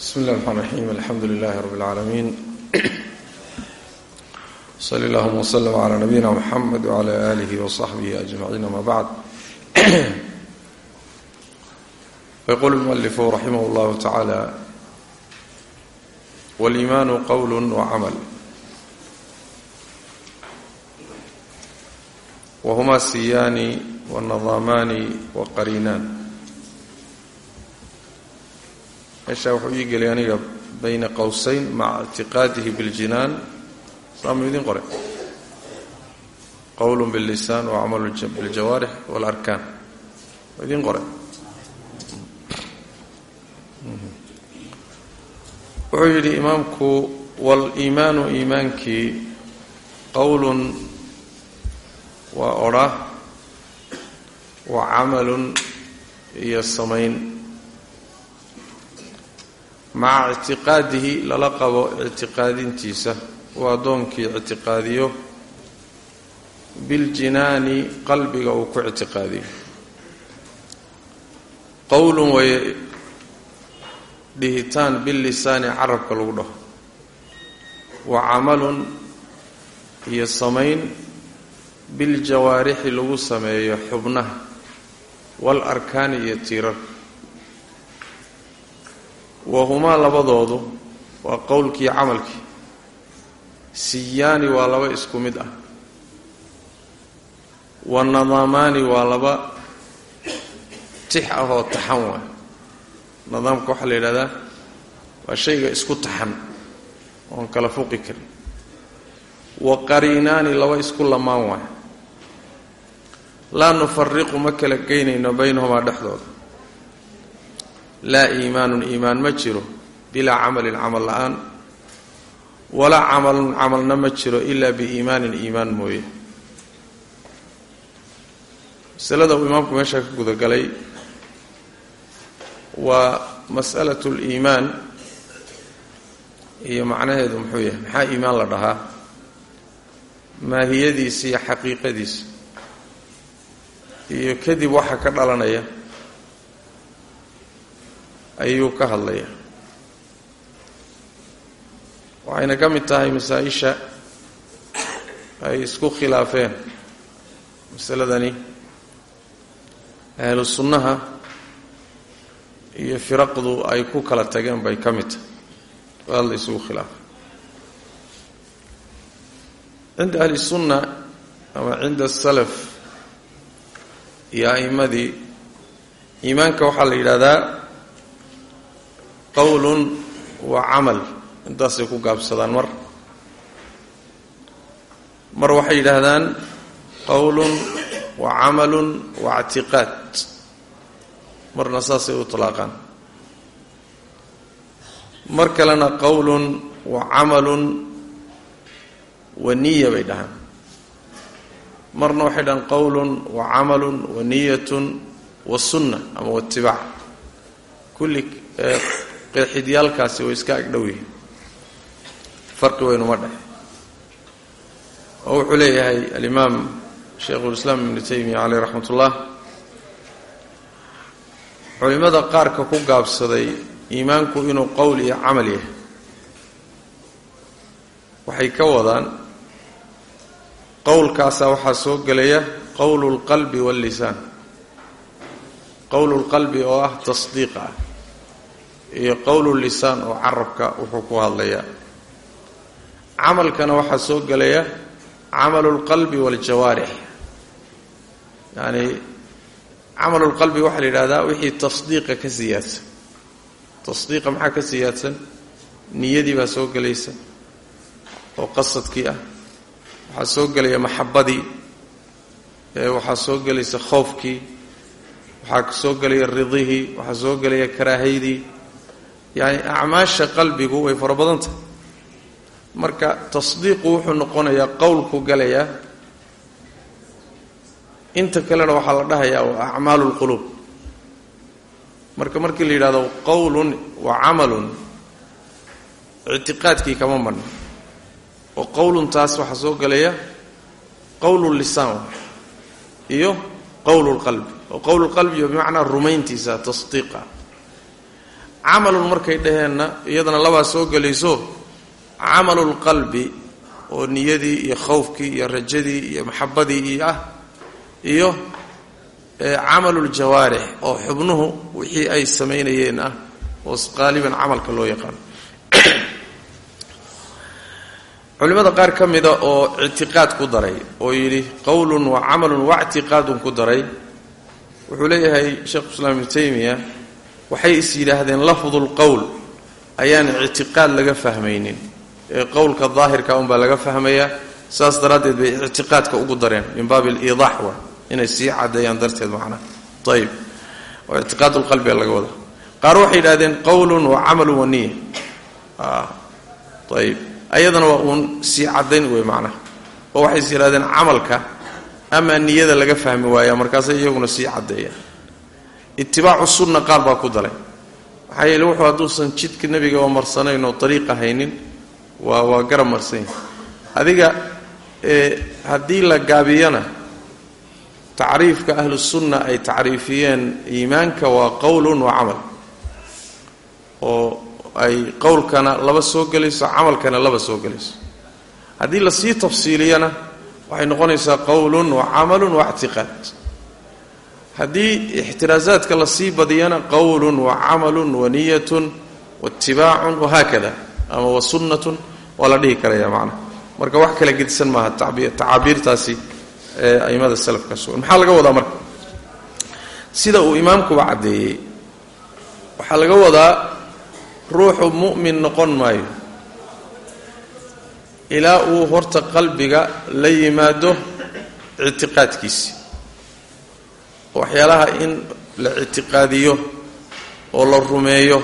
bismi illah raxmaan raxiim alxamdu lilahi rabi اlcaalamiin sali allahuma wslm cala nabiyina mxamed wcla aalihi wasaxbihi ajmaciin ama bacd yaqul mualifu raximah llahu tacaala walimaanu qowl wacamal wahumaa siyaani wanidaamaani waqariinaan meeshaa wuxuu ii gelay aniga bayna qowsayn maca ictiqaadihi biاljinaan saamuu idin qore qowl bاllisaan wacamalu biاljawaarix wاlarkaan waa idin qore wuxuu yidhi imaamku wاliimaanu iimaankii qowlun waa odha wa camalun iyo samayn maca ictiqaadihi lala qabo ictiqaadintiisa. Uu addoonkii ictiqaadiyo biljinaani qalbiga uu ku ictiqaadiyo. Qowlun way dhihitaan billisaani carabka lagu dhaho. Wa camalun iyo samayn biljawaarixi lagu sameeyo xubnaha wal arkaani iyo tiirarka wahumaa labadoodu waa qowlkii camalkii. Siyaani waa laba isku mid ah. Wa nadaamaani waa laba tix ah oo taxan waay. Nidaamka waxaa la yidhahdaa waa shayga isku taxan oon kala fuqi karin. Wa qariinaani laba isku lamaan waay. Laa nufariqu ma kala geynayno baynahumaa dhexdooda laa iimaanun iimaan ma jiro bilaa camalin camal la'aan walaa camalun camalna ma jiro ilaa biiimaanin iimaan mooye. Masalada uu imaamku meeshaa ka gudagalay waa mas'alatu liimaan iyo macnaheedu muxuu yahay maxaa iimaan la dhahaa? Maahiyadiisa iyo xaqiiqadiisa iyo kadib waxa ka dhalanaya ayuu ka hadlaya. Waxayna ka mid tahay masaa-isha ay isku khilaafeen masaladani. Ahlu sunnaha iyo firaqdu ay ku kala tageen bay ka mid tahay. Aad la isugu khilaafay. Cinda ahli sunna ama cinda asalaf iyo a'immadii iimaanka waxaa la yidhahdaa qowlun wa camal. Intaasay ku gaabsadaan mar. Mar waxay yidhaahdaan qowlun wa camalun wa ictiqaad. Marna saasay u talaaqaan. Mar kalena qowlun wa camalun wa niya bay dhahaan. Marna waxay dhahaan qowlun wa wa niyatun wa sunna ama waitibaac kulli qeexidyaalkaasi way iska agdhow yihiin. Farqi weynuma dhex oo wuxuu leeyahay alimaam shaykhulislaam ibnu taymiya caleyh raxmat ullah culimmada qaarka ku gaabsaday iimaanku inuu qowl iyo camal yahay. Waxay ka wadaan qowlkaasaa waxaa soo gelaya qowlu lqalbi wallisaan qowlu lqalbi oo ah tasdiiqa ah iyo qowlu lisaan oo carabka wuxuu ku hadlayaa. Camalkana waxaa soo gelaya camalu lqalbi waaljawaarix yacani camalu lqalbi waxaa la yidhahdaa wixii tasdiiqa ka siyaadsan. Tasdiiqa maxaa ka siyaadsan? Niyadii baa soo gelaysa oo qasadkii ah. Waxaa soo gelaya maxabadii waxaa soo gelaysa khoofkii waxaa soo gelaya ridihii. Waxaa soo gelaya karaahaydii yacni acmaasha qalbigu way fara badan marka tasdiiqu wuxuu noqonayaa qowlku galayaa inta kalena waxaa la dhahayaa waa acmaalu lquluub marka markii la yidhahdo qowlun wa camalun ictiqaadkii kama marna oo qowlun taas waxaa soo gelaya qowlu lisaan iyo qowlu lqalbi oo qowlu lqalbi bimacnaa rumayntiisa tasdiiqa camalun markay dhaheenna iyadana labaa soo gelayso camalulqalbi oo niyadii iyo khawfkii iyo rajadii iyo maxabadii iyo ah iyo camaluljawaarix oo xubnuhu wixii ay samaynayeen ah oo qaaliban camalka loo yaqaano culimmada qaar ka mida oo ictiqaad ku daray oo yidhi qowlun wa camalun wa ictiqaadun ku daray wuxuu leeyahay sheekhu islaam ibnu taymiya waxay is yidhaahdeen lafdulqowl ayaan ictiqaad laga fahmaynin. Ee qowlka daahirka unbaa laga fahmayaa saas daraaddeed bay ictiqaadka ugu dareen min baabi aliidaax wa inay sii caddeeyaan darteed macnaha ayib oo ictiqaadulqalbiga laga wadaa qaar waxay yidhahdeen qowlun wa camalun wa niya ayib ayadana waa uun sii caddayn wey macnaha oo waxay is yidhahdeen camalka amaa niyada laga fahmi waaya markaasay iyaguna sii caddeeyaan itibaacu sunna qaar baa ku dalay. Maxaa yeele wuxuu hadduusan jidka nebiga oo marsanayn oo dariiqa haynin waa waa garab marsan yahi adiga haddii la gaabiyana tacriifka ahlusunna ay tacriifiyeen iimaanka waa qowlun wa camal. Oo ay qowlkana laba soo gelayso camalkana laba soo gelayso. Haddii la sii tafsiiliyana waxay noqonaysaa qowlun wa camalun wa ictiqaad haddii ixtiraasaadka la sii badiyana qowlun wa camalun wa niyatun waitibaacun wahaakada ama wa sunnatun waa la dhihi karaya macnaha marka wax kala gedisan maaha tacaabiirtaasi ee aimada salafka sugan. Maxaa laga wadaa marka? Sida uu imaamkuba caddeeyey waxaa laga wadaa ruuxu mu'min noqon maayo. Ilaa uu horta qalbiga la yimaado ictiqaadkiisi waxyaalaha in la ictiqaadiyo oo la rumeeyo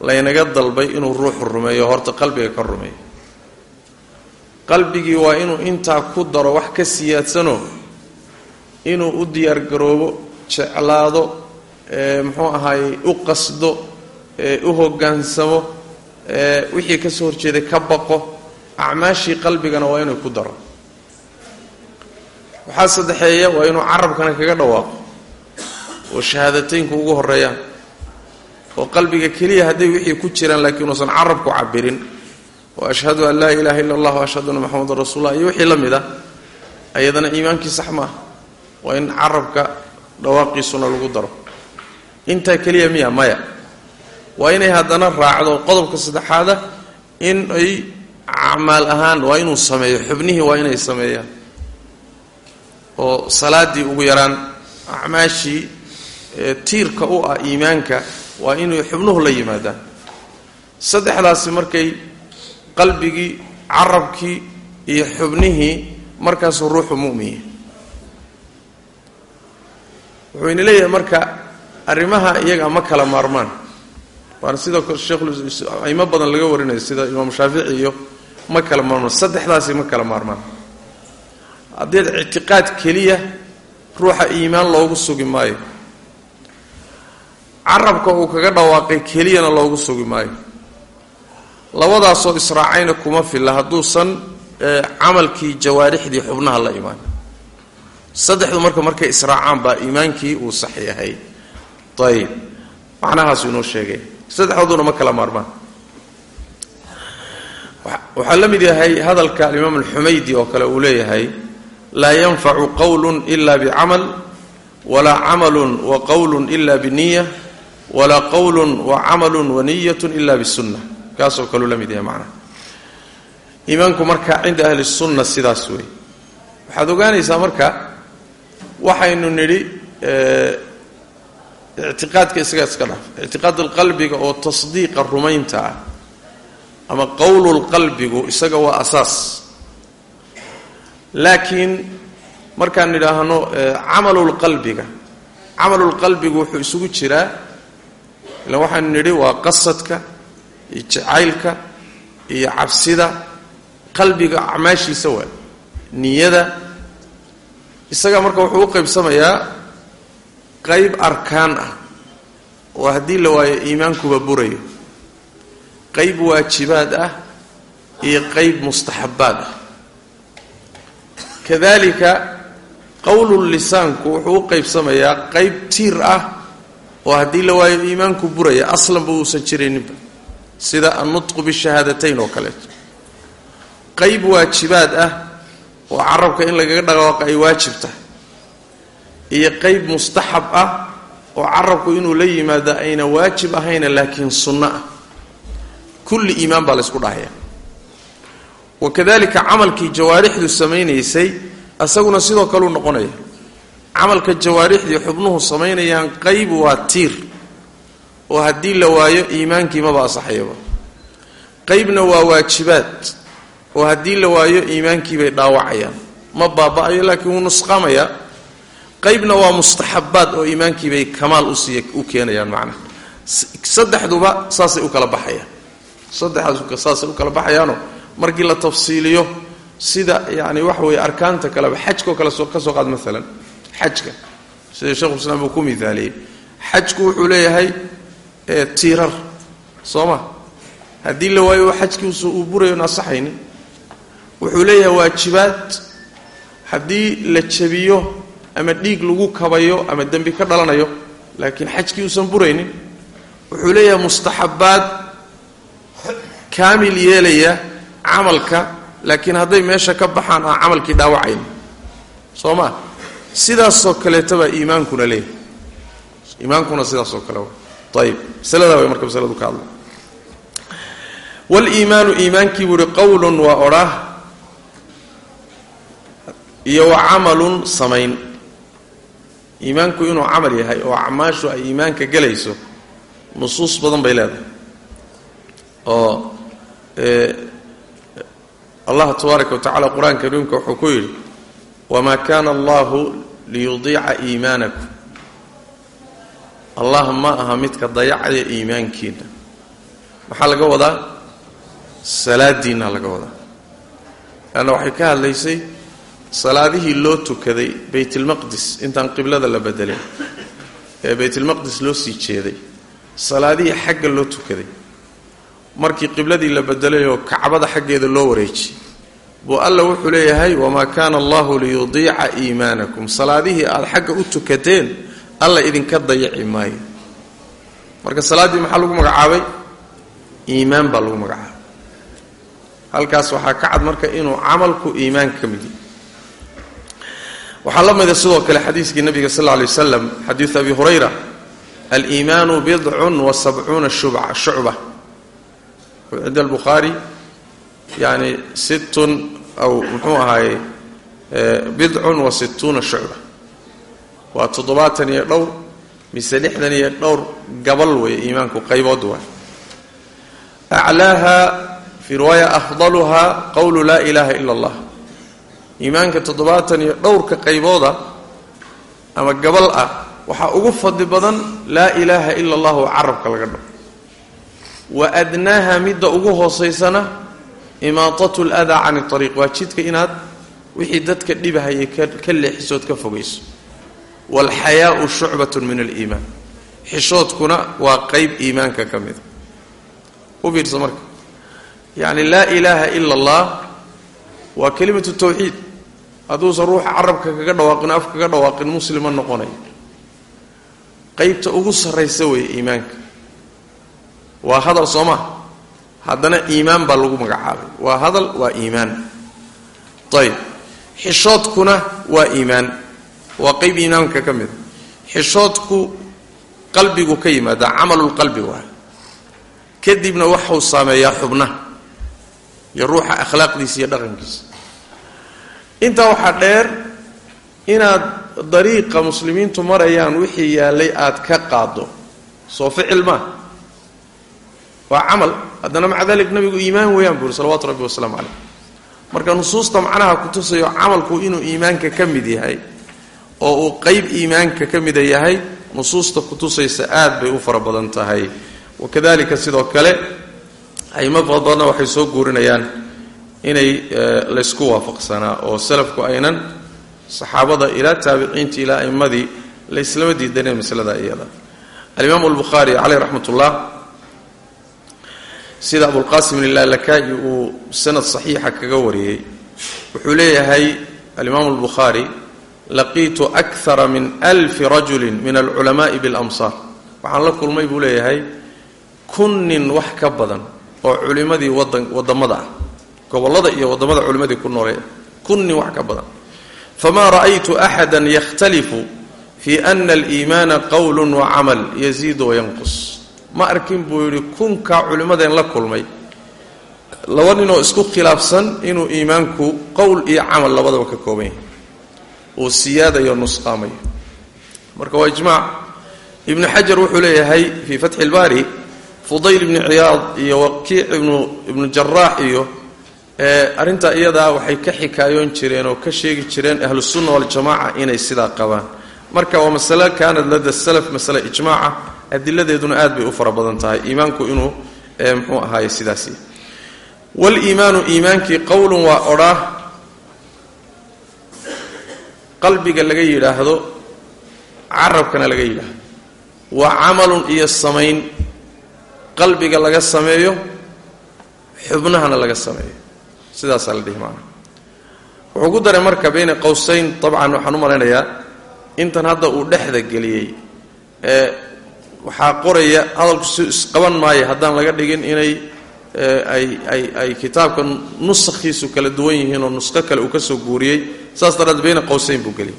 laynaga dalbay inuu ruuxu rumeeyo horta qalbiga ka rumeeyo. Qalbigii waa inuu intaa ku daro wax ka siyaadsanoo inuu u diyaargaroobo jeclaado muxuu ahaayey u qasdo u hoggaansamo wixii ka soo horjeeday ka baqo. Acmaashii qalbigana waa inuu ku daro waxaa saddexeeya waa inuu carabkana kaga dhawaaqo. Oo shahaadateynku ugu horeeyaan oo qalbiga keliya hadday wixii ku jiraan laakiin uusan carabku cabirin oo ashhadu an laa ilaaha illa allah wa ashhadu anna maxamadan rasuulullah iyo wixii la mid ah ayadana iimaankii sax ma ah waa in carabka dhawaaqiisuna lagu daro. Intaa keliya miya maya. Waa inay haddana raacdo qodobka saddexaada in ay acmaal ahaan waa inuu sameeyo. Xubnihii waa inay sameeyaan oo salaadii ugu yaraan acmaashii tiirka u ah iimaanka waa inay xubnuhu la yimaadaan saddexdaasi markay qalbigii carabkii iyo xubnihii markaasuu ruuxu mu'minya wuxuu ina leeyahay marka arrimaha iyaga ma kala maarmaan. Waana sidoo kale sheekhuaimo badan laga warinayo sida imaamu shaafici iyo ma kala maarmaan. Saddexdaasi ma kala maarmaan haddeed ictiqaad keliya ruuxa iimaan loogu sugi maayo. Carabka uu kaga dhawaaqay keliyana loogu sugi maayo. Labadaasoo israacayna kuma filla hadduusan camalkii jawaarixdii xubnaha la imaan. Saddexdu marka markay israacaan baa iimaankii uu sax yahay ayib macnahaasuu inoo sheegay. Saddexdooduna ma kala maarmaan. Waxaa la mid yahay hadalka alimaam alxumaydi oo kale uu leeyahay laa yanfacu qowlun ila bicamal walaa camalun wa qowlun ila biniya walaa qowlun wa camalun wa niyatun ila bisunna kaasoo kaleu la mid yahay macnaha marka cinda ahli sunna sidaas wey waxaad ogaanaysaa marka waxaynu nidhi ictiqaadka isaga iska dhaaf. Ictiqaadulqalbiga oo tasdiiqa rumaynta ah ama qowlulqalbigu isaga waa asaas laakiin markaan nidhaahno camalulqalbiga camalulqalbigu wuxuu isugu jiraa. Ilan waxaanu nidhi waa qasadka iyo jacaylka iyo cabsida. Qalbiga acmaashiisa waa niyada. Isaga marka wuxuu u qaybsamayaa qayb arkaan ah oo haddii la waayo iimaankuba burayo. Qayb waajibaad ah iyo qayb mustaxabbaad ah kadalika qowlul lisaanku wuxuu u qaybsamayaa qayb tiir ah oo haddii la waayo iimaanku buraya aslanba uusan jirayninba sida annutqu bishahaadatayn oo kaleeto qayb waajibaad ah oo carabka in lagaga dhaqaaqo ay waajib tahay. Iyo qayb mustaxab ah oo carabku inuu la yimaado ayna waajib ahayna laakiin sunno ah. Kulli iimaan baa laysku dhahaya wakadalika camalkii jawaarixdu samaynaysay isaguna sidoo kaleu noqonaya. Camalka jawaarixdii xubnuhu samaynayaan qayb waa tiir oo haddii la waayo iimaankii maba asaxayaba qaybna waa waajibaad oo haddii la waayo iimaankii bay dhaawacayaan. Ma baaba-ayo laakiin wuu nusqaamaya qaybna waa mustaxabaad oo iimaankii bay kamaal usiiy u keenayaan macnaha saddexduba saasay u kala baxayaan. Saddexdaas saasay u kala baxayaanoo markii la tafsiiliyo sida yani waxa weeye arkaanta kaleba xajkao kale ka soo qaad maalan xajka. Sida shekhulislaam uu ku mithaaliyey? Xajku wuxuu leeyahay tiirar soo ma? Haddii la waayo xajkiisu uu burayo nasaxayni wuxuu leeyahay waajibaad. Haddii la jabiyo ama dhiig lagu kabayo ama dembi ka dhalanayo laakiin xajkii uusan buraynin wuxuu leeyahay mustaxabaad kaamil yeelaya camalka laakiin hadday meesha ka baxaan aan camalkii dhaawacayn. Soo ma? Sidaasoo kaleeta baa iimaankuna leeyahay. Iimaankuna sidaasoo kale ayib masaladaa way marka masaladu ka hadla waliimaanu iimaankii buu uhi qowlun waa odhaah iyo wa camalun samayn. Iimaanku inuu camal yahay oo acmaashu ay iimaanka gelayso nusuus badan bay leedahay. Oo allah tabaaraka wa tacala qur'aanka kariimka wuxuu ku yidhi wamaa kana allahu liyudiica iimaanakum. Allah ma aha midka dayacaya iimaankiina maxaa laga wadaa salaadiinna laga wadaa. Leanna waxay ka hadlaysay salaadihii loo tukaday baytulmaqdis intaan qiblada la bedelin ee baytulmaqdis loo sii jeeday salaadihii xagga loo tukaday markii qibladii la bedelayoo kacbada xaggeeda loo wareejiyey buu alla wuxuu leeyahay wamaa kaana allahu liyudiica iimaanakum. Salaadihii aada xagga u tukateen alla idinka dayaci maayo. Marka salaaddii maxaa lagu magacaabay? Iimaan baa lagu magacaabay. Halkaas waxaa ka cad marka inuu camalku iimaan ka mid yahy waxaa la mida sidoo kale xadiiskii nabiga sal alay waslam xadiidu abi hurayra aliimaanu bidcun wa sabcuuna shubca shucba cinda albukhaari yani sittun aw muxuu ahaaye bidcun wa sittuuna shucba waa toddobaatan iyo dhowr mise lixdan iyo dhowr gabal weeye iimaanku qaybood waay aclaaha fii riwaaya afdaluha qowlu laa ilaaha ila allah iimaanka toddobaatan iyo dhowrka qaybooda ama gabal ah waxaa ugu fadli badan laa ilaaha ila allah oo carabka laga wa adnaaha midda ugu hoosaysana imaatatu ladaa cani ariiq waa jidka inaad wixii dadka dhibahayay ka leexisood ka fogayso. Waalxayaau shucbatun min aliimaan. Xishoodkuna waa qayb iimaanka ka mida u marka. Yacni laa ilaaha ila allah waa kelimatu tawxiid. Hadduusan ruuxa carabka kaga dhawaaqin af kaga dhawaaqin muslima noqonaya qaybta ugu sarraysa weeye iimaanka waa hadal soo maa haddana iimaan baa lagu magacaabay. Waa hadal waa iimaan. Ayb xishoodkuna waa iimaan. Waa qayb iimaanka ka mida xishoodku qalbigu ka yimaada camalulqalbi waay kadibna waxuu saameeyaa xubnaha iyo ruuxa akhlaaqdiisa iyo dhaqankiisa. Intaa waxaa dheer inaad dariiqa muslimiintu marayaan wixii yaallay aad ka qaaddo soo ficil maa waa camal. Haddana maca dalik nabigu iimaan weeyaan buu yuri salawatu rabbi wasalaamu caleyh marka nusuusta macnaha ku tusayo camalku inuu iimaanka ka mid yahay oo uu qeyb iimaanka ka mida yahay nusuusta ku tusaysa aad bay u fara badan tahay. Wakadalika sidoo kale aymo badanna waxay soo guurinayaan inay laysku waafaqsanaa oo salafku aynan saxaabada ilaa taabiciinta ilaa aimmadii layslama diidaneen masalada iyada. Alimaamu albukhaari caleyh raxmat sida abulqasim ilalakai uu sanad saxiixa kaga wariyey wuxuu leeyahay alimaamu albukhaari laqiitu akara min alfi rajuli min alculamaai bilamsaar waxaan la kulmay buu leeyahay kun nin wax ka badan oo culimmadii wadan waddammada ah gobollada iyo waddamada culimmadii ku noolee kun nin wax ka badan. Famaa ra'aytu axada yakhtalifu fii ana aliimaana qowlun wa camal yaziidu wayanqus ma arkin buu yidhi kunkaa culimmadeen la kulmay. Laba ninoo isku khilaafsan inuu iimaanku qowl iyo camal labadaba ka kooban yahay. Uu siyaadayo nusqaamayo. Marka waa ijmaac. Ibnu xajar wuxuu leeyahay fii fatxi ilbaari fudayl ibni ciyaad iyo wakiic ibnu ibnu jaraax iyo arrintaa iyadaa waxay ka xikaayoon jireen oo ka sheegi jireen ahlusunna waljamaca inay sidaa qabaan. Marka waa masale kaanad lada salaf masale ijmaaca adiladeeduna aad bay u fara badan tahay iimaanku inuu muxuu ahaaye sidaasi. Waliimaanu iimaankii qowlun waa odhaa qalbiga laga yidhaahdo carabkana laga yidhaahdo. Waa camalun iyo samayn qalbiga laga sameeyo xubnahana laga sameeyo. Sidaasaa la dhihi maanaa wuxuu ku daray marka bayna qowsayn dabcan waxaan u malaynayaa intan hadda uu dhexda geliyey ee waxaa qoraya hadalku isqaban maayo haddaan laga dhigin inay ay ay ay kitaabka nusakhiisu kala duwan yihiin oo nusqo kale uu ka soo guuriyey saas daraaddeed bayna qowsayn buu geliyay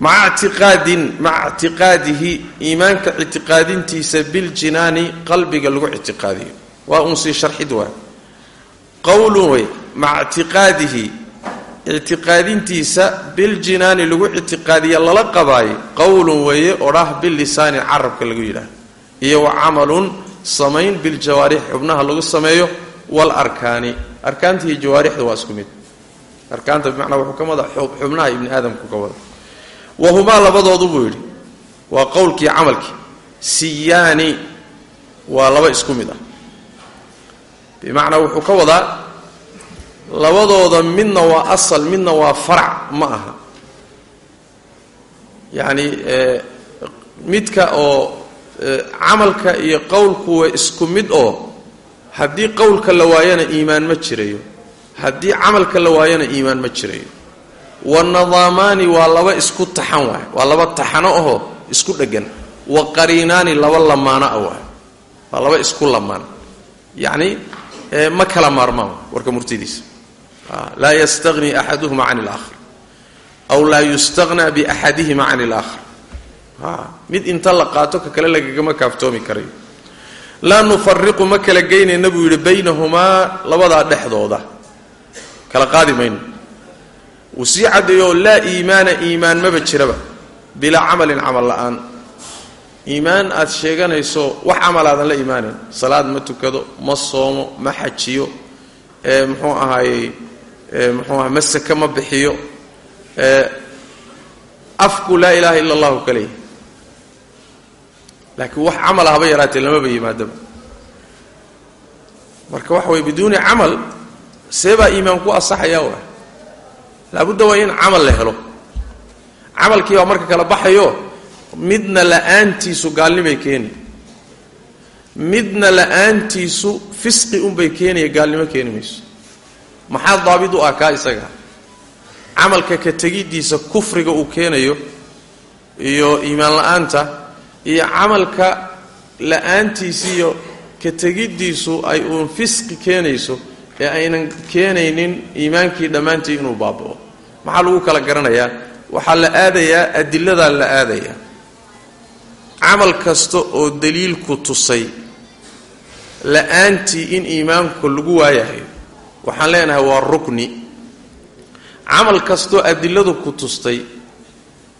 maca ictiqaadin maca ictiqaadihi iimaanka ictiqaadintiisa biljinaani qalbiga lagu ictiqaadiyo. Waa uun sii sharxid waay. Qowlun wey maca ictiqaadihi ictiqaadintiisa biljinaani lagu ictiqaadiya lala qabaayo qowlun weeye odhah bilisaani carabka lagu yidhaah iyo wa camalun samayn biljawaarix xubnaha lagu sameeyo walarkaani arkaanta iyo jawaarixda waa isku mid. Arkaanta bimacnaa wuxuu ka wada xubnaha ibni aadamku ka wada. Wahumaa labadoodu buu yidhi waa qowlkii camalkii. Siyaani waa laba isku mid ah. Bimacnaa wuxuu ka wadaa labadooda midna waa asal midna waa farac ma aha. Yacni midka oo camalka iyo qowlku waa isku mid oo haddii qowlka la waayana iimaan ma jirayo haddii camalka la waayana iimaan ma jirayo wanadaamaani waa laba isku taxan waay. Waa laba taxano ahoo isku dheggan. Wa qariinaani laba lamaano ah waay. Waa laba isku lamaan yacni ma kala maarmaan warka murtidiisa laa yastagni axaduhuma can اlaakhar aw laa yustagna biaxadihima can اlaakhar mid inta la qaato ka kale lagagama kaaftoomi karayo laa nufariqu ma kala geynayna buu yidhi baynahumaa labadaa dhexdooda kala qaadi mayno wuu sii caddeeyo laa iimaana iimaan maba jiraba bilaa camalin camal la'aan iimaan aad sheeganayso wax camal aadan la iimaanayn salaad ma tukado ma soomo ma xajiyo muxuu ahaayey muxuu aha masaka ma bixiyo. Afku laa ilaaha ila allahu kaleya laakiin wax camal haba yaraatee lamaba yimaadaba. Marka waxa weye biduuni camal see baa iimaan ku asaxaya wa laabudda waa in camal la helo. Camalkii baa marka kala baxayo midna la'aantiisu gaalnimay keeni midna la'aantiisu fisqi unbay keenaya gaalnimo keeni mayso maxaa daabid u ah kaa isaga? Camalka ka tegiddiisa kufriga uu keenayo iyo iimaan la'aanta iyo camalka la'aantiisiiyo ka tegiddiisu ay uun fisqi keenayso ee aynan keenaynin iimaankii dhammaantii inuu baaba'o. Maxaa lagu kala garanayaa? Waxaa la aadayaa adiladaa la aadayaa. Camal kasta oo daliilku tusay la'aantii in iimaanku lagu waayahayo waxaan leenahay waa rukni. Camal kastoo adiladu ku tustay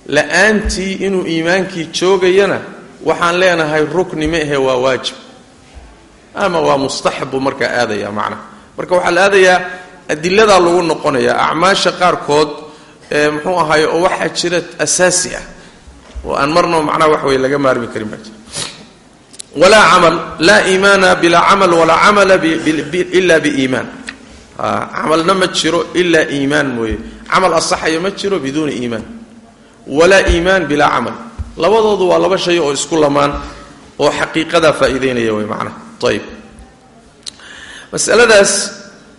la'aantii inuu iimaankii joogayana waxaan leenahay rukni ma ahe waa waajib. Ama waa mustaxab buu markaa aadaya macnaha marka waxaa la aadayaa adiladaa lagu noqonayaa acmaasha qaarkood ee muxuu ahaay oo waxaa jira asaasi ah. Oo aan marnaba macnaha wax wey laga maarmi karin baa walaa camal laa iimaana bilaa camal walaa camala ila biiimaan camalna ma jiro ilaa iimaan mooye. Camal asaxaya ma jiro biduuni iimaan. Walaa iimaan bilaa camal. Labadoodu waa laba shay oo isku lamaan oo xaqiiqadaa faa'iideynaya wey macnaha ayib masaladaas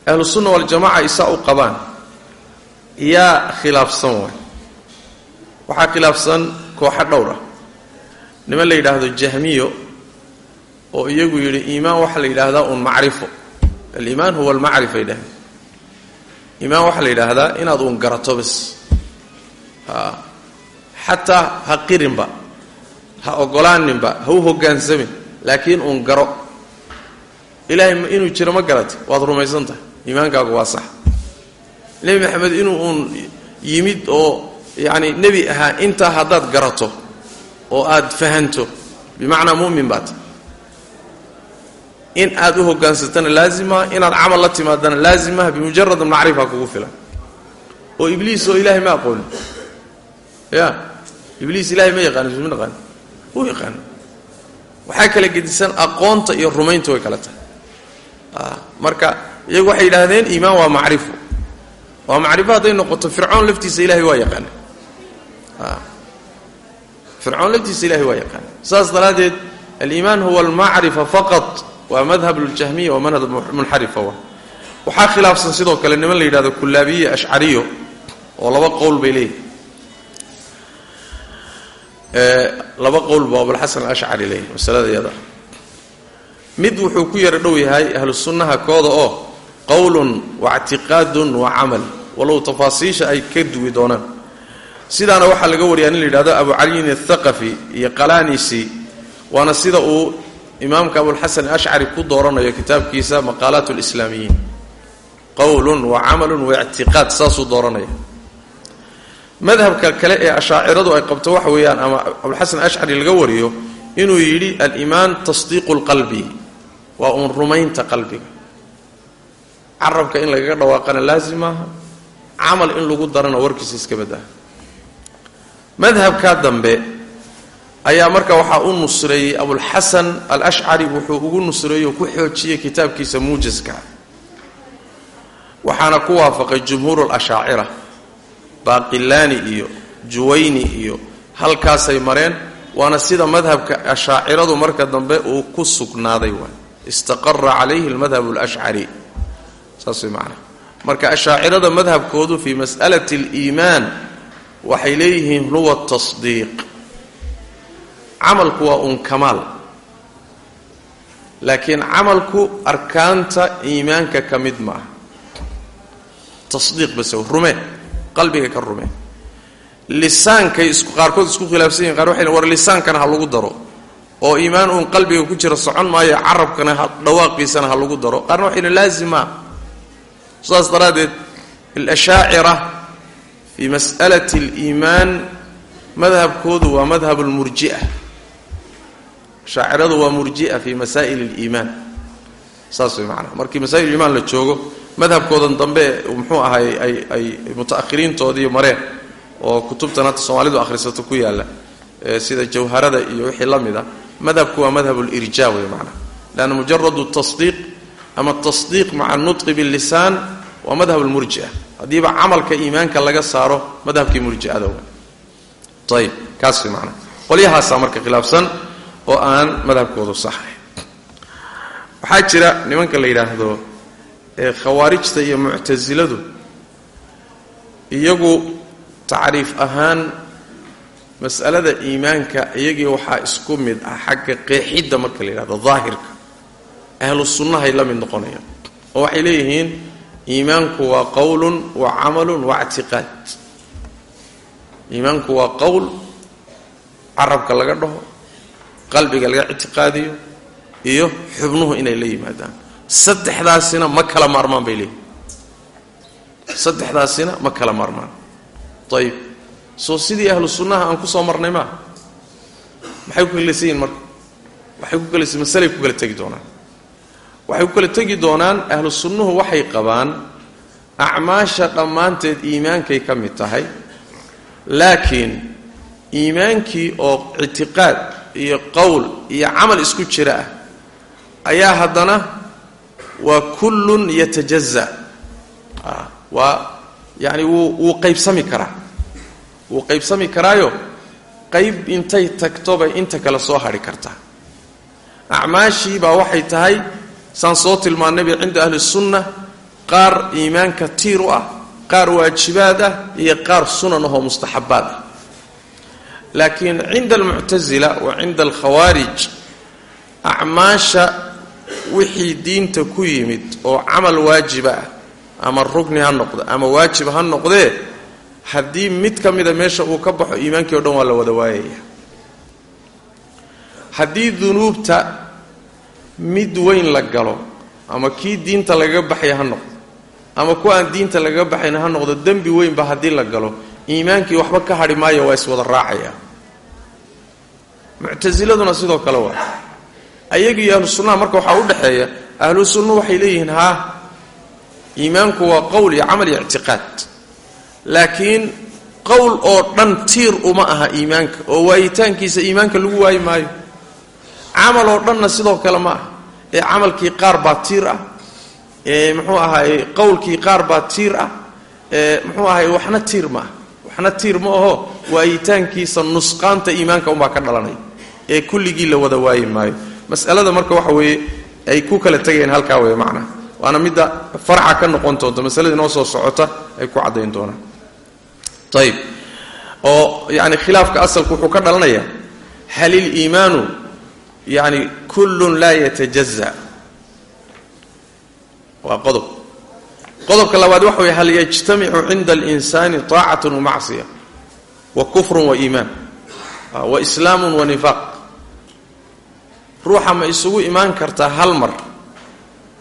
ahlu sunna waljamaca isaa u qabaan yaa khilaafsan waay waxaa khilaafsan kooxo dhowr ah. Niman la yidhaahdo jahmiyo oo iyagu yidhi iimaan waxaa la yidhaahdaa uun macrifo aliimaan huwa almacrifa yidhahda iimaan waxaa la yidhaahdaa inaad uun garato bas xataa ha qirinba ha ogolaaninba ha u hogaansamin laakiin uun garo. Ilaahay inuu jiro ma garata waad rumaysan tahay. Iimaankaagu waa sax. Nebi maxamed inuu uun yimid oo yacni nebi ahaa intaa haddaad garato oo aad fahanto bimacnaa mu'min in aad u hogaansatana laazima inaad camal la timaadana laazimaha bimujarad macrifa kugu filan. Oo ibliis oo ilaahay ma aqoonin ya ibliis ilahay ma yaqaani suma naqaani. U yaqaano waxaa kala gedisan aqoonta iyo rumaynta way kala tahay. Marka iyagu waxay yidhaahdeen iimaan waa macrifo waa macrifo hadday noqoto fircoon laftiisa ilahay waa yaqaana fircoon laftiisa ilahay waa yaqaana saas daraaddeed aliimaan huwa almacrifa faqat waa madhab ljahmiya waa madhab munxarifa wa. Waxaa khilaafsan sidoo kale niman la yidhahdo kullaabiye ashcariyo oo laba qowl bay leeyihiin laba qowl buu abulxasan alashcari leeyahy masalada mid wuxuu ku yara dhow yahay ahlu sunnaha kooda oo qowlun waictiqaadun wa camal. Walow tafaasiisha ay ka duwi doonaan. Sidaana waxaa laga wariyaa nin la yidhahdo abu caliyin athaqafi iyo qalaanisi waana sida uu imaamka abulxasan ashcari ku dooranayo kitaabkiisa maqaalaat lislaamiyiin qowlun wa camalun wa ictiqaad saasuu dooranaya madhabka kale ee ashaaciradu ay qabto waxa weeyaan ama abulxasan ashcari laga wariyo inuu yidhi aliimaan tasdiiqu lqalbi waa uun rumaynta qalbiga. Carabka in lagaga dhawaaqana laazim maaha camal in lagu darana warkiisa iska baddaha madhabkaa dambe ayaa marka waxaa u nusreeyey abulxasan alashcari wuxuu ugu nusreeyey oo ku xoojiyey kitaabkiisa muujaska waxaana ku waafaqay jumhuur lashaacira baaqilaani iyo juwayni iyo halkaasay mareen waana sida madhabka ashaaciradu marka dambe uu ku sugnaaday waay. Istaqara calayhi almadhab alashcari saas way macnaha marka ashaacirada madhabkoodu fii mas'alati aliimaan waxay leeyihiin huwa tasdiiq camalku waa un kamaal. Laakiin camalku arkaanta iimaanka ka mid ma tasdiiq base rume qalbiga ka rume. Lisaankay isku qaarkood isku khilaafsan yihiin qaar waxay war lisaankana ha lagu daro. Oo iimaan uun qalbiga ku jira socon maayo carabkana ha dhawaaqiisana ha lagu daro. Qaarna waxayna laazima. Saas daraaddeed alashaacira fii mas'alati aliimaan madhabkoodu waa madhab lmurjia shaaciradu waa murjia fii masaa'il اliimaan saas way macanaa markii masaa'il iimaan la joogo madhabkoodan dambe muxuu ahay ay ay muta'ahiriintoodii mareen oo kutubtan hadda soomaalidu akhrisato ku yaalla sida jawharada iyo wixii la mid a madhabku waa madhab lirja wey macnaa. Leanna mujaradu tasdiiq ama tasdiiq maca nutqi bilisaan waa madhab lmurjia haddiiba camalka iimaanka laga saaro madhabkii murjiada w ayib kaas way macnaa. Qolyahaasaa marka khilaafsan oo aan madhabkoodu saxay. Waxaa jira nimanka la yidhaahdo khawaarijta iyo muctasiladu iyagu tacriif ahaan mas'alada iimaanka iyagii waxaa isku mid ah xagga qeexidda marka la yidhahdo daahirka. Ahlu sunnahay la mid noqonayaan oo waxay leeyihiin iimaanku waa qowlun wa camalun wa ictiqaad. Iimaanku waa qowl carabka laga dhaho qalbiga laga ictiqaadiyo iyo xubnuhu inay la yimaadaan. Saddexdaasina ma kala maarmaan bay leeyihiin saddexdaasina ma kala maarmaan. Ayib soo sidii ahlu sunnaha aan ku soo marnay maaha maxay ku kalaysan yihiin marka? Waxay ku kalaysa masalay ku kala tegi doonaan. Waxay ku kala tegi doonaan ahlu sunnuhu waxay qabaan acmaasha dhammaanteed iimaankay ka mid tahay laakiin iimaankii oo ictiqaad iyo qowl iyo camal isku jira ah ayaa haddana waa kullun yatajaza. Waa yacani wuu wuu qaybsami karaa. Wuu qaybsami karaayo qayb intay tagtobay inta kale soo hadhi kartaa acmaashii baa waxay tahay saan soo tilmaannayba cinda ahli sunna qaar iimaanka tiir u ah qaar waajibaad ah iyo qaar sunan ahoo mustaxabbaad ah laakiin cinda almuctasila wa cinda alkhawaarij acmaasha wixii diinta ku yimid oo camal waajiba ah ama rugni ha noqdo ama waajib ha noqdee haddii mid ka mida meesha uu ka baxo iimaankii o dhan waa la wada waayaya. Haddii dunuubta mid weyn la galo ama kii diinta lagaga baxaya ha noqdo ama kuwa aan diinta lagaga baxayna ha noqdo dembi weynba haddii la galo iimaankii waxba ka hadhi maayo waa iswada raacaya. Muctasiladuna sidoo kale waa. Ayaga iyo ahlu sunnaha marka waxaa u dhexeeya ahlu sunna waxay leeyihiin haa iimaanku waa qowl iyo camal iyo ictiqaad. Laakiin qowl oo dhan tiir uma aha iimaanka oo waayitaankiisa iimaanka lagu waayi maayo. Camal oo dhanna sidoo kale ma aha. Ee camalkii qaar baa tiir ah ee muxuu ahaay qowlkii qaar baa tiir ah ee muxuu ahaay waxna tiir ma aha waxna tiir ma aho waayitaankiisa nusqaanta iimaanka unbaa ka dhalanaya ee kulligii la wada waayi maayo. Masalada marka waxa weeye ay ku kala tegayeen halkaa wey macnaha waana midda farca ka noqon doonta masalada inoo soo socota ay ku caddayn doonaan ayib oo yani khilaafka asalku wuxuu ka dhalanayaa hal iliimaanu yani kullun laa yatajaza. Waa qodob qodobka labaad waxa weye hal yajtamicu cinda alinsani taacatun wa macsiya wa kufrun wa iimaan wa islaamun wa nifaaq. Ruuxa ma isugu imaan kartaa hal mar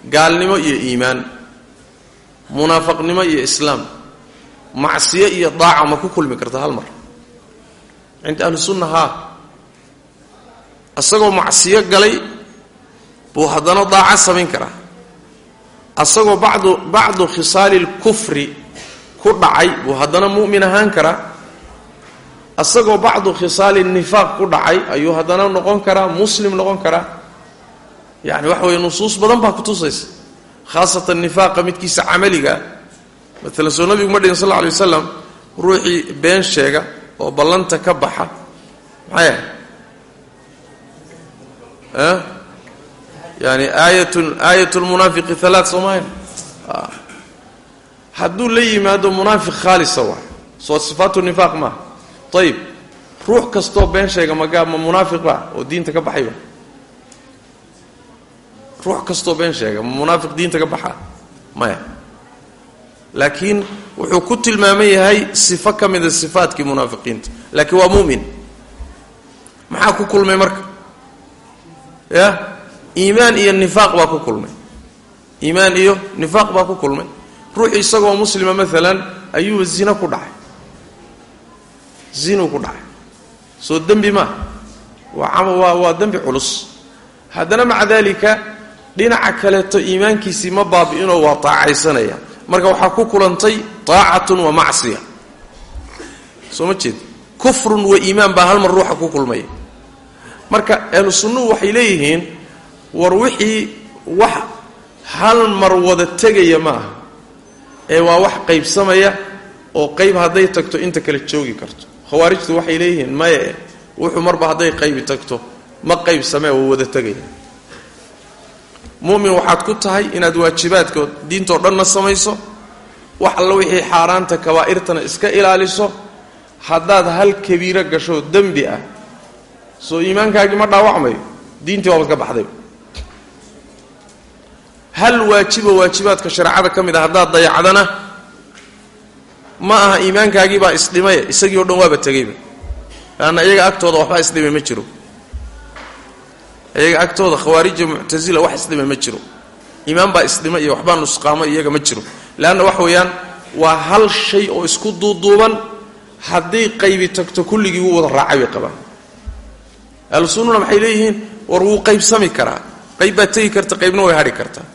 gaalnimo iyo iimaan munaafaqnimo iyo islaam macsiyo iyo daaca ma ku kulmi kartaa hal mar. Cinda ahli sunna haa asagoo macsiyo galay buu haddana daaca samayn karaa asagoo bacdu khisaali lkufri ku dhacay buu haddana mu'min ahaan karaa. Asagoo bacdu khisaali nifaaq ku dhacay ayuu haddana noqon karaa muslim noqon karaa. Yani waxa weeye nusuus badan baa kutusaysa khaasatan nifaaqa midkiisa camaligaa maalan soo nabigu ma dhihin sal alla alay wasalam ruuxii been sheega oo ballanta ka baxa. Maxay ah yani aayatun aayat lmunaafiqi halaat soomaalia hadduu la yimaado munaafiq khaalisa waa soo sifaatu nifaaq maaha ayib ruux kastoo been sheega magaa ma munaafiq ba? Oo diinta ka baxayba ruux kastoo been sheega ma munaafiq diinta ka baxa? Maya. Laakiin wuxuu ku tilmaaman yahay sifo ka mida sifaatkii munaafiqiinta laakiin waa mu'min maxaa ku kulmay marka? Ya iimaan iyo nifaaq baa ku kulmay. Iimaan iyo nifaaq baa ku kulmay. Ruux isagoo muslima maalan ayuu zino ku dhacay. Zinuu ku dhacay. Soo dembi maa waa waa waa dembi culus. Haddana maca daalika dhinaca kaleeto iimaankiisii ma baabi'inoo waa taacaysanaya. Marka waxaa ku kulantay taacatun wa macsiya. Soo ma jeed kufrun wa iimaan baa hal mar ruuxa ku kulmaya marka ahlu sunnuhu waxay leeyihiin war wixii wax hal mar wada tegaya ma aha. Ee waa wax qaybsamaya oo qayb hadday tagto inta kale joogi karto. Khawaarijtu waxay leeyihiin maye wuxuu marba hadday qaybi tagto ma qaybsamee waa wada tegaya. Mumin waxaad ku tahay inaad waajibaadka diintao dhanna samayso? Wax alla wixii xaaraanta kabaa'irtana iska ilaaliso? Haddaad hal kabiiro gasho dembi ah soo iimaankaagii ma dhaawacmayo? Diintii waabaad ka baxdayba hal waajibo waajibaadka shareecada ka mid a haddaad dayacdana ma aha iimaankaagii baa isdhimay isagii o dhan waaba tegayba laanna iyaga agtooda waxbaa isdhimay ma jiro. Iyaga agtooda khawaarija muctasila wax isdhima ma jiro. Iimaan baa isdhima iyo waxbaa nusqaamo iyaga ma jiro. Leanna waxa weeyaan waa hal shay oo isku duuduuban hadday qaybi tagto kulligii wuu wada raacay bay qabaan. Ahlusunnuna maxay leeyihiin? War wuu qaybsami karaa. Qayb baa tegi karta qaybna way hadhi kartaa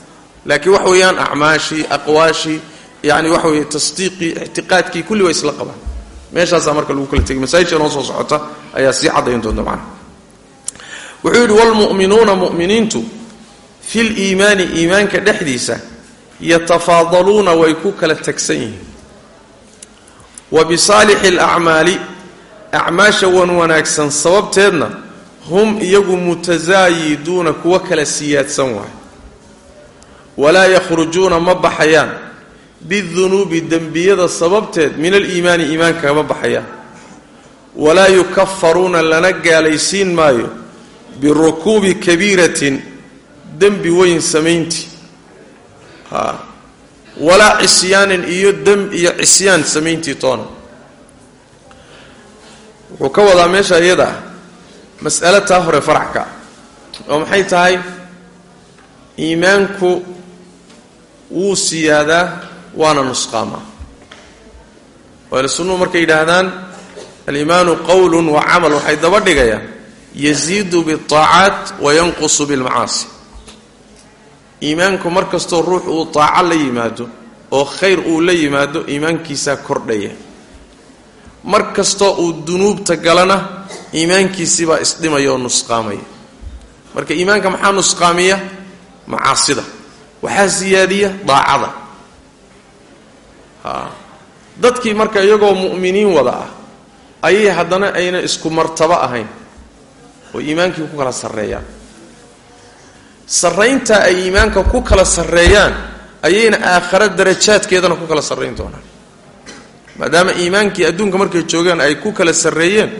laakiin waxa weeyaan acmaashii aqwaashii yani waxa weeye tasdiiqii ictiqaadkii kulli waa isla qabaan. Meeshaasaa marka lagu kala tegay masaajidka noo soo socota ayaa sii caddayn doonta macnaha. Wuxuu yidhi waalmu'minuuna mu'miniintu fil iimaani iimaanka dhexdiisa yatafaadaluuna way ku kala tegsan yihiin. Wa bisaalixi alacmaali acmaasha wan wanaagsan sababteedna hum iyagu mutasaayiduuna kuwa kala siyaadsan waay walaa yakhrujuuna ma baxayaan bidunuubi dembiyada sababteed min aliimaani iimaanka baxayaan. Walaa yukafaruuna lana gaalaysiin maayo birukuubi kabiiratin dembi weyn samayntii walaa cisyaanin iyo dem iyo cisyaan samayntii toona. Wuxuu ka wadaa meesha iyada ah taa hore faracka oo maxay tahay? Iimaanku wuu siyaadaa waana nusqaamaa waala sunnuhu markay yidhaahdaan aliimaanu qowlun wa camal waxay daba dhigayaan yaziidu bialtaacaat wa yanqusu bilmacaasi. Iimaanku mar kastoo ruux uu taaco la yimaado oo khayr uu la yimaado iimaankiisaa kordhaya. Mar kastoo uu dunuubta galana iimaankiisibaa isdhimaya oo nusqaamaya. Marka iimaanka maxaa nusqaamiya? Macaasida waxaa siyaadiya daacada. Dadkii marka iyagoo mu'miniin wada ah ayay haddana ayna isku martabo ahayn. Oo iimaankii ku kala sarreeyaan. Sarrayntaa ay iimaanka ku kala sarreeyaan ayayna aakhare darajaadkeedana ku kala sarrayn doonaan. Maadaama iimaankii adduunka markay joogaan ay ku kala sarreeyeen